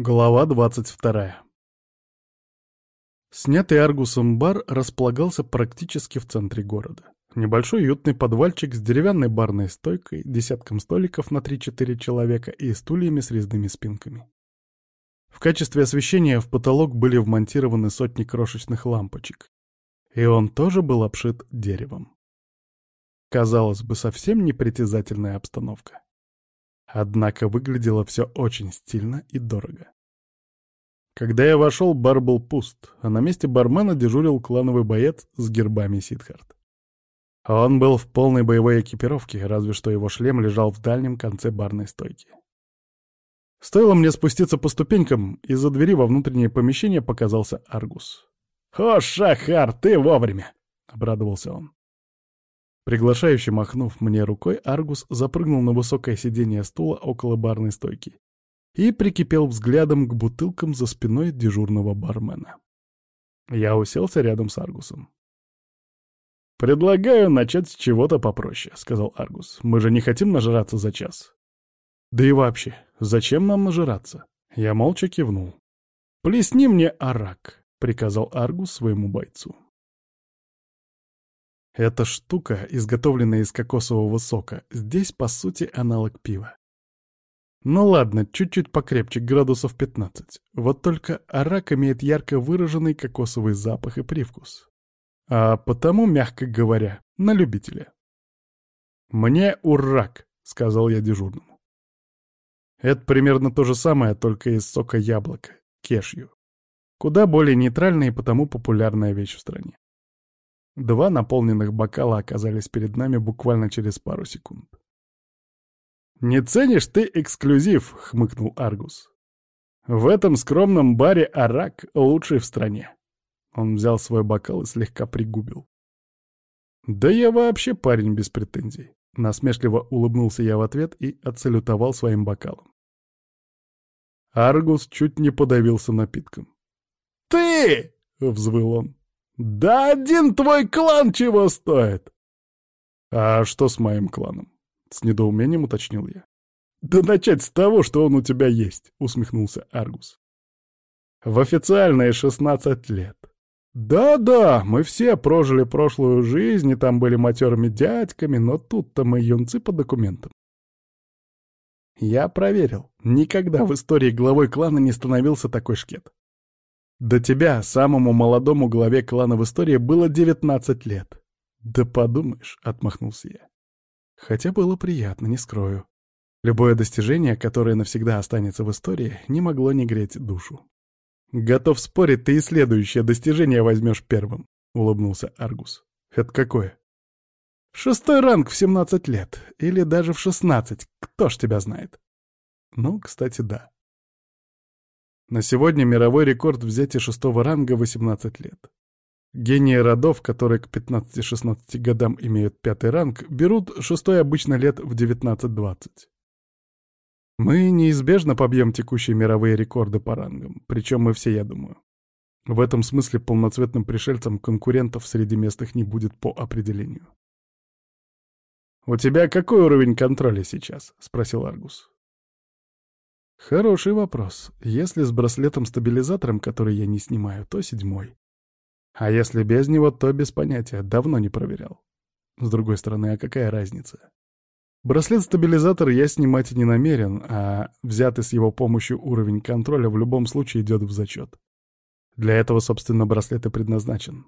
Глава 22. Снятый Аргусом бар располагался практически в центре города. Небольшой уютный подвальчик с деревянной барной стойкой, десятком столиков на 3-4 человека и стульями с резными спинками. В качестве освещения в потолок были вмонтированы сотни крошечных лампочек. И он тоже был обшит деревом. Казалось бы, совсем непритязательная обстановка. Однако выглядело все очень стильно и дорого. Когда я вошел, бар был пуст, а на месте бармена дежурил клановый боец с гербами Сидхарт. Он был в полной боевой экипировке, разве что его шлем лежал в дальнем конце барной стойки. Стоило мне спуститься по ступенькам, из-за двери во внутреннее помещение показался Аргус. «О, Шахар, ты вовремя!» — обрадовался он. Приглашающе махнув мне рукой, Аргус запрыгнул на высокое сиденье стула около барной стойки и прикипел взглядом к бутылкам за спиной дежурного бармена. Я уселся рядом с Аргусом. «Предлагаю начать с чего-то попроще», — сказал Аргус. «Мы же не хотим нажраться за час». «Да и вообще, зачем нам нажираться?» Я молча кивнул. «Плесни мне арак», — приказал Аргус своему бойцу. Эта штука, изготовленная из кокосового сока, здесь, по сути, аналог пива. Ну ладно, чуть-чуть покрепче, градусов 15. Вот только арак имеет ярко выраженный кокосовый запах и привкус. А потому, мягко говоря, на любителя. «Мне урак», — сказал я дежурному. Это примерно то же самое, только из сока яблока, кешью. Куда более нейтральная и потому популярная вещь в стране. Два наполненных бокала оказались перед нами буквально через пару секунд. «Не ценишь ты эксклюзив», — хмыкнул Аргус. «В этом скромном баре Арак лучший в стране». Он взял свой бокал и слегка пригубил. «Да я вообще парень без претензий», — насмешливо улыбнулся я в ответ и отсалютовал своим бокалом. Аргус чуть не подавился напитком. «Ты!» — взвыл он. «Да один твой клан чего стоит!» «А что с моим кланом?» — с недоумением уточнил я. «Да начать с того, что он у тебя есть», — усмехнулся Аргус. «В официальные шестнадцать лет. Да-да, мы все прожили прошлую жизнь, и там были матерыми дядьками, но тут-то мы юнцы по документам. Я проверил. Никогда в истории главой клана не становился такой шкет. До тебя, самому молодому главе клана в истории, было 19 лет. Да подумаешь, отмахнулся я. Хотя было приятно, не скрою. Любое достижение, которое навсегда останется в истории, не могло не греть душу. «Готов спорить, ты и следующее достижение возьмешь первым», — улыбнулся Аргус. «Это какое?» «Шестой ранг в 17 лет. Или даже в 16. Кто ж тебя знает?» «Ну, кстати, да. На сегодня мировой рекорд взятия шестого ранга — 18 лет. Гении родов, которые к 15-16 годам имеют пятый ранг, берут шестой обычно лет в 19-20. Мы неизбежно побьем текущие мировые рекорды по рангам, причем мы все, я думаю. В этом смысле полноцветным пришельцам конкурентов среди местных не будет по определению. «У тебя какой уровень контроля сейчас?» — спросил Аргус. Хороший вопрос. Если с браслетом-стабилизатором, который я не снимаю, то седьмой. А если без него, то без понятия, давно не проверял. С другой стороны, а какая разница? Браслет-стабилизатор я снимать не намерен, а взятый с его помощью уровень контроля в любом случае идет в зачет. Для этого, собственно, браслет и предназначен.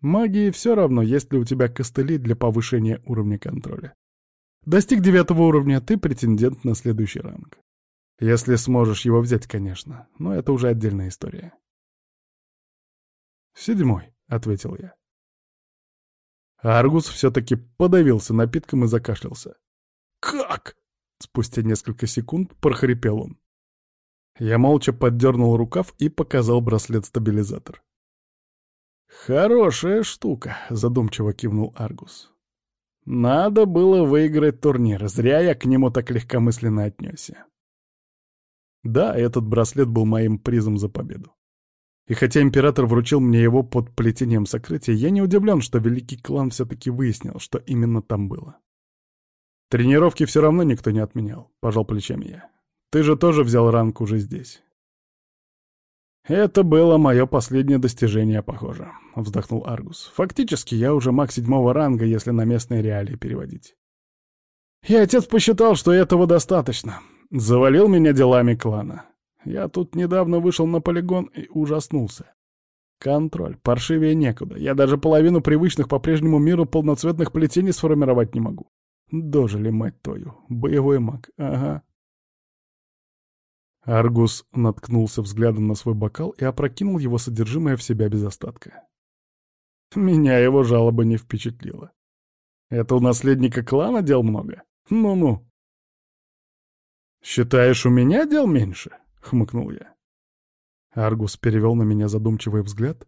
Магии все равно, есть ли у тебя костыли для повышения уровня контроля. Достиг девятого уровня, ты претендент на следующий ранг. Если сможешь его взять, конечно, но это уже отдельная история. «Седьмой», — ответил я. Аргус все-таки подавился напитком и закашлялся. «Как?» — спустя несколько секунд прохрипел он. Я молча поддернул рукав и показал браслет-стабилизатор. «Хорошая штука», — задумчиво кивнул Аргус. «Надо было выиграть турнир, зря я к нему так легкомысленно отнесся». Да, этот браслет был моим призом за победу. И хотя император вручил мне его под плетением сокрытия, я не удивлен, что великий клан все-таки выяснил, что именно там было. Тренировки все равно никто не отменял, пожал плечами я. Ты же тоже взял ранг уже здесь. «Это было мое последнее достижение, похоже», — вздохнул Аргус. «Фактически я уже маг седьмого ранга, если на местные реалии переводить. И отец посчитал, что этого достаточно. Завалил меня делами клана. Я тут недавно вышел на полигон и ужаснулся. Контроль, паршивее некуда. Я даже половину привычных по прежнему миру полноцветных плетений сформировать не могу. Дожили, мать твою. Боевой маг, ага. Аргус наткнулся взглядом на свой бокал и опрокинул его содержимое в себя без остатка. Меня его жалоба не впечатлила. Это у наследника клана дел много? Ну-ну. «Считаешь, у меня дел меньше?» — хмыкнул я. Аргус перевел на меня задумчивый взгляд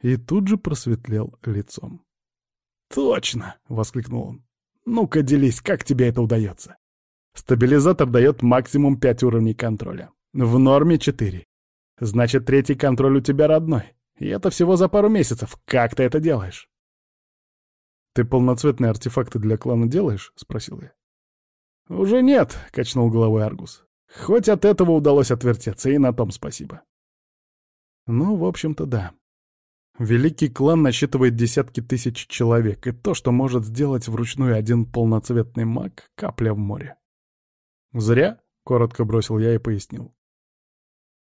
и тут же просветлел лицом. «Точно!» — воскликнул он. «Ну-ка, делись, как тебе это удается?» Стабилизатор дает максимум 5 уровней контроля. В норме 4. Значит, третий контроль у тебя родной. И это всего за пару месяцев. Как ты это делаешь? «Ты полноцветные артефакты для клана делаешь?» — спросил я. «Уже нет», — качнул головой Аргус. «Хоть от этого удалось отвертеться, и на том спасибо». Ну, в общем-то, да. Великий клан насчитывает десятки тысяч человек, и то, что может сделать вручную один полноцветный маг — капля в море. «Зря», — коротко бросил я и пояснил.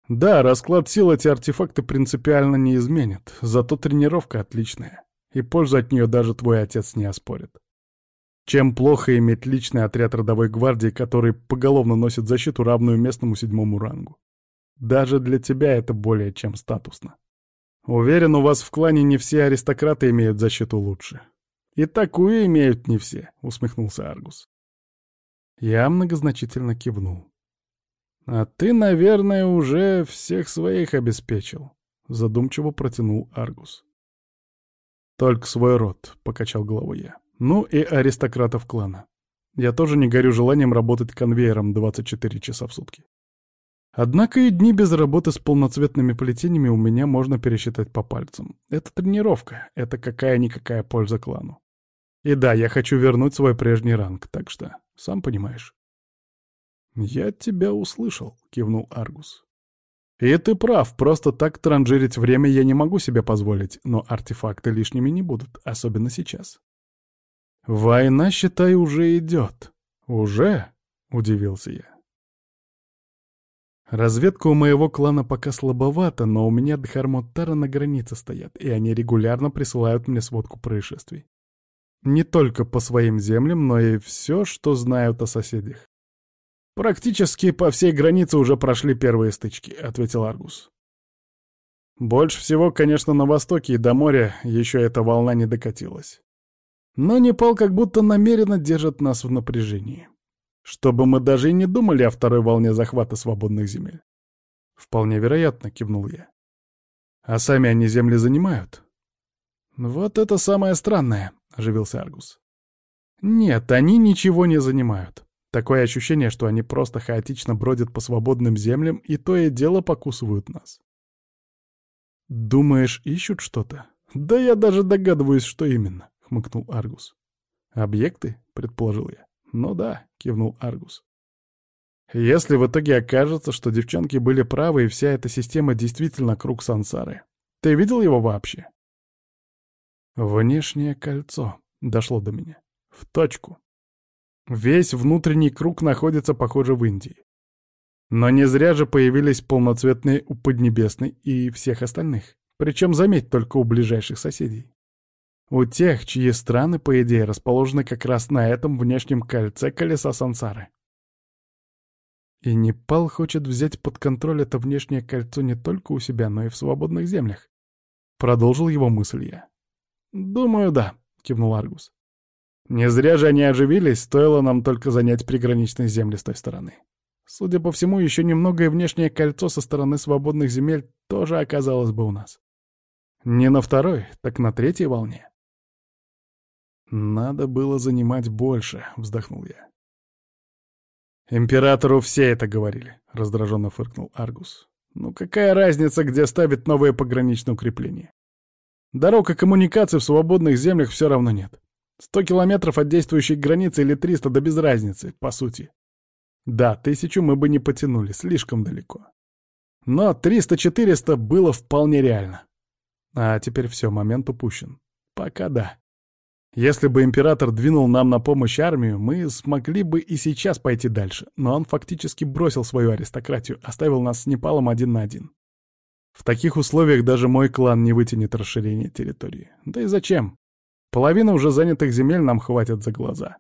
«Да, расклад сил эти артефакты принципиально не изменит, зато тренировка отличная, и пользу от нее даже твой отец не оспорит. Чем плохо иметь личный отряд родовой гвардии, который поголовно носит защиту, равную местному седьмому рангу. Даже для тебя это более чем статусно. Уверен, у вас в клане не все аристократы имеют защиту лучше. И такую имеют не все, усмехнулся Аргус. Я многозначительно кивнул. «А ты, наверное, уже всех своих обеспечил», — задумчиво протянул Аргус. «Только свой род», — покачал головой я. «Ну и аристократов клана. Я тоже не горю желанием работать конвейером 24 часа в сутки. Однако и дни без работы с полноцветными плетениями у меня можно пересчитать по пальцам. Это тренировка, это какая-никакая польза клану. И да, я хочу вернуть свой прежний ранг, так что, сам понимаешь. «Я тебя услышал», — кивнул Аргус. «И ты прав, просто так транжирить время я не могу себе позволить, но артефакты лишними не будут, особенно сейчас». «Война, считай, уже идет». «Уже?» — удивился я. Разведка у моего клана пока слабовата, но у меня Дхармоттара на границе стоят, и они регулярно присылают мне сводку происшествий. Не только по своим землям, но и все, что знают о соседях. «Практически по всей границе уже прошли первые стычки», — ответил Аргус. «Больше всего, конечно, на востоке и до моря еще эта волна не докатилась. Но Непал как будто намеренно держит нас в напряжении. Чтобы мы даже и не думали о второй волне захвата свободных земель». «Вполне вероятно», — кивнул я. «А сами они земли занимают?» «Вот это самое странное», — оживился Аргус. «Нет, они ничего не занимают. Такое ощущение, что они просто хаотично бродят по свободным землям и то и дело покусывают нас». «Думаешь, ищут что-то?» «Да я даже догадываюсь, что именно», — хмыкнул Аргус. «Объекты?» — предположил я. «Ну да», — кивнул Аргус. «Если в итоге окажется, что девчонки были правы и вся эта система действительно круг сансары, ты видел его вообще?» Внешнее кольцо. Дошло до меня. В точку. Весь внутренний круг находится, похоже, в Индии. Но не зря же появились полноцветные у Поднебесной и всех остальных. Причем, заметь, только у ближайших соседей. У тех, чьи страны, по идее, расположены как раз на этом внешнем кольце колеса сансары. И Непал хочет взять под контроль это внешнее кольцо не только у себя, но и в свободных землях. Продолжил его мысль я. «Думаю, да», — кивнул Аргус. «Не зря же они оживились, стоило нам только занять приграничные земли с той стороны. Судя по всему, еще немного и внешнее кольцо со стороны свободных земель тоже оказалось бы у нас. Не на второй, так на третьей волне». «Надо было занимать больше», — вздохнул я. «Императору все это говорили», — раздраженно фыркнул Аргус. «Ну какая разница, где ставить новые пограничные укрепления? Дорог и коммуникаций в свободных землях все равно нет. Сто километров от действующей границы или триста, да без разницы, по сути. Да, тысячу мы бы не потянули, слишком далеко. Но 300-400 было вполне реально. А теперь все, момент упущен. Пока да. Если бы император двинул нам на помощь армию, мы смогли бы и сейчас пойти дальше, но он фактически бросил свою аристократию, оставил нас с Непалом один на один. В таких условиях даже мой клан не вытянет расширение территории. Да и зачем? Половина уже занятых земель нам хватит за глаза.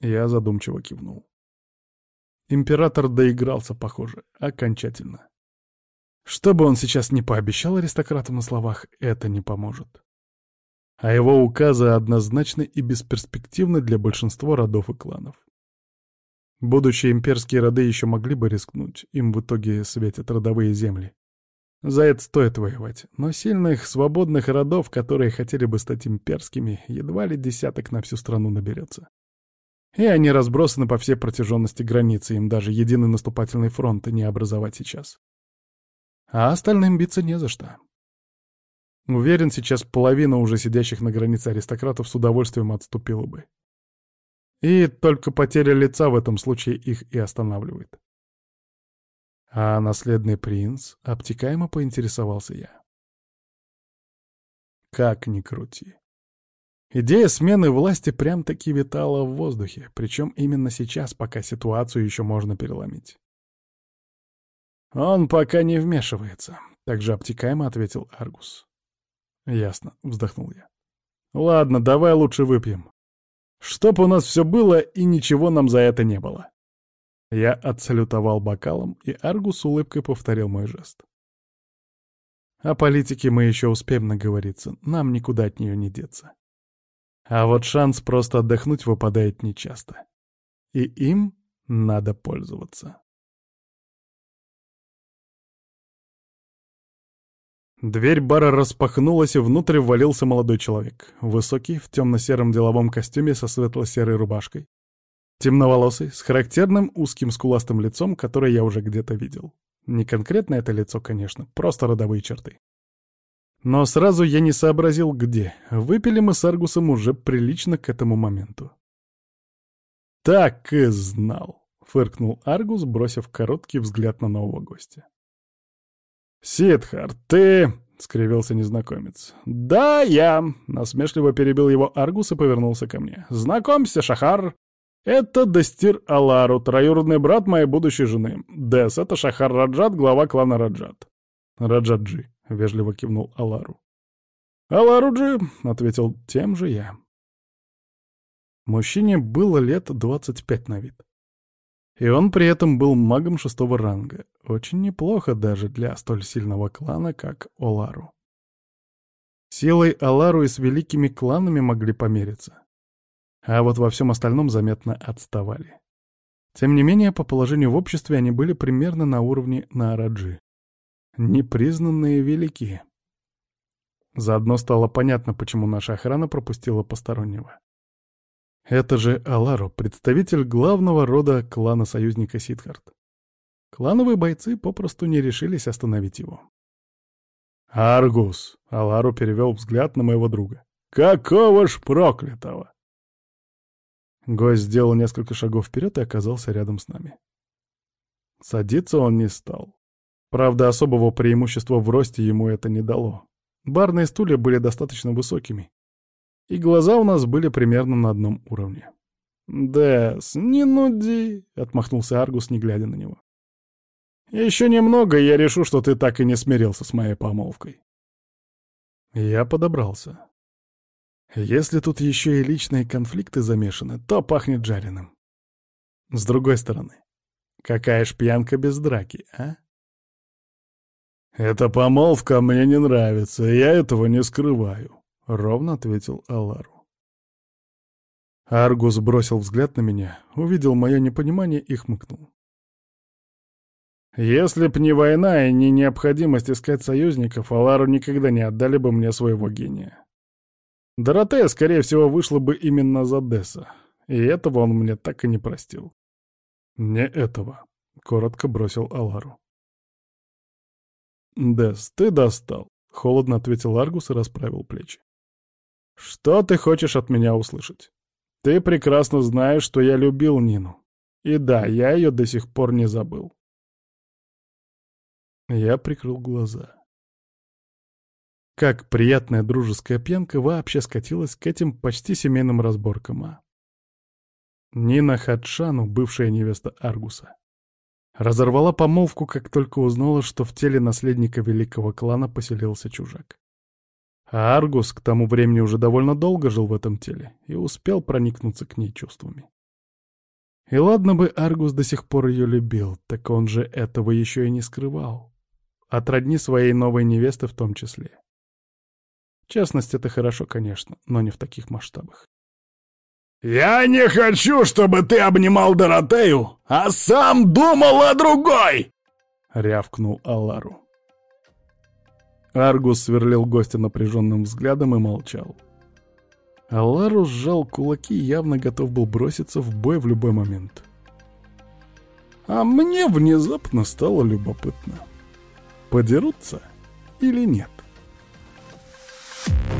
Я задумчиво кивнул. Император доигрался, похоже, окончательно. Что бы он сейчас не пообещал аристократам на словах, это не поможет. А его указы однозначны и бесперспективны для большинства родов и кланов. Будущие имперские роды еще могли бы рискнуть, им в итоге светят родовые земли. За это стоит воевать, но сильных, свободных родов, которые хотели бы стать имперскими, едва ли десяток на всю страну наберется. И они разбросаны по всей протяженности границы, им даже единый наступательный фронт не образовать сейчас. А остальным биться не за что. Уверен, сейчас половина уже сидящих на границе аристократов с удовольствием отступила бы. И только потеря лица в этом случае их и останавливает. А наследный принц обтекаемо поинтересовался я. Как ни крути. Идея смены власти прям-таки витала в воздухе, причем именно сейчас, пока ситуацию еще можно переломить. «Он пока не вмешивается», — также обтекаемо ответил Аргус. «Ясно», — вздохнул я. «Ладно, давай лучше выпьем. Чтоб у нас все было и ничего нам за это не было». Я отсалютовал бокалом, и Аргус с улыбкой повторил мой жест. О политике мы еще успеем наговориться, нам никуда от нее не деться. А вот шанс просто отдохнуть выпадает нечасто. И им надо пользоваться. Дверь бара распахнулась, и внутрь ввалился молодой человек. Высокий, в темно-сером деловом костюме со светло-серой рубашкой. Темноволосый, с характерным узким скуластым лицом, которое я уже где-то видел. Не конкретно это лицо, конечно, просто родовые черты. Но сразу я не сообразил, где. Выпили мы с Аргусом уже прилично к этому моменту. «Так и знал», — фыркнул Аргус, бросив короткий взгляд на нового гостя. «Сидхар, ты...» — скривился незнакомец. «Да, я...» — насмешливо перебил его Аргус и повернулся ко мне. «Знакомься, Шахар. Это Дестир Алару, троюродный брат моей будущей жены. Дес — это Шахар Раджат, глава клана Раджат». «Раджаджи», — вежливо кивнул Алару. «Аларуджи», — ответил тем же я. Мужчине было лет двадцать пять на вид. И он при этом был магом шестого ранга. Очень неплохо даже для столь сильного клана, как Олару. Силой Алару и с великими кланами могли помериться. А вот во всем остальном заметно отставали. Тем не менее, по положению в обществе они были примерно на уровне Наараджи. Непризнанные великие. Заодно стало понятно, почему наша охрана пропустила постороннего. Это же Алару, представитель главного рода клана союзника Сидхарт. Клановые бойцы попросту не решились остановить его. «Аргус!» — Алару перевел взгляд на моего друга. «Какого ж проклятого!» Гость сделал несколько шагов вперед и оказался рядом с нами. Садиться он не стал. Правда, особого преимущества в росте ему это не дало. Барные стулья были достаточно высокими, и глаза у нас были примерно на одном уровне. «Дэс, не нуди!» — отмахнулся Аргус, не глядя на него. «Еще немного, и я решу, что ты так и не смирился с моей помолвкой». Я подобрался. Если тут еще и личные конфликты замешаны, то пахнет жареным. С другой стороны, какая ж пьянка без драки, а? «Эта помолвка мне не нравится, я этого не скрываю», — ровно ответил Алару. Аргус бросил взгляд на меня, увидел мое непонимание и хмыкнул. «Если б не война и не необходимость искать союзников, Алару никогда не отдали бы мне своего гения. Доротея, скорее всего, вышла бы именно за Десса, и этого он мне так и не простил». «Не этого», — коротко бросил Алару. «Десс, ты достал», — холодно ответил Аргус и расправил плечи. «Что ты хочешь от меня услышать? Ты прекрасно знаешь, что я любил Нину. И да, я ее до сих пор не забыл. Я прикрыл глаза. Как приятная дружеская пьянка вообще скатилась к этим почти семейным разборкам, а? Нина Хадшану, бывшая невеста Аргуса, разорвала помолвку, как только узнала, что в теле наследника великого клана поселился чужак. А Аргус к тому времени уже довольно долго жил в этом теле и успел проникнуться к ней чувствами. И ладно бы Аргус до сих пор ее любил, так он же этого еще и не скрывал. От родни своей новой невесты в том числе. Частность — это хорошо, конечно, но не в таких масштабах. «Я не хочу, чтобы ты обнимал Доротею, а сам думал о другой!» — рявкнул Алару. Аргус сверлил гостя напряженным взглядом и молчал. Аларус сжал кулаки и явно готов был броситься в бой в любой момент. А мне внезапно стало любопытно. Подерутся или нет? Thank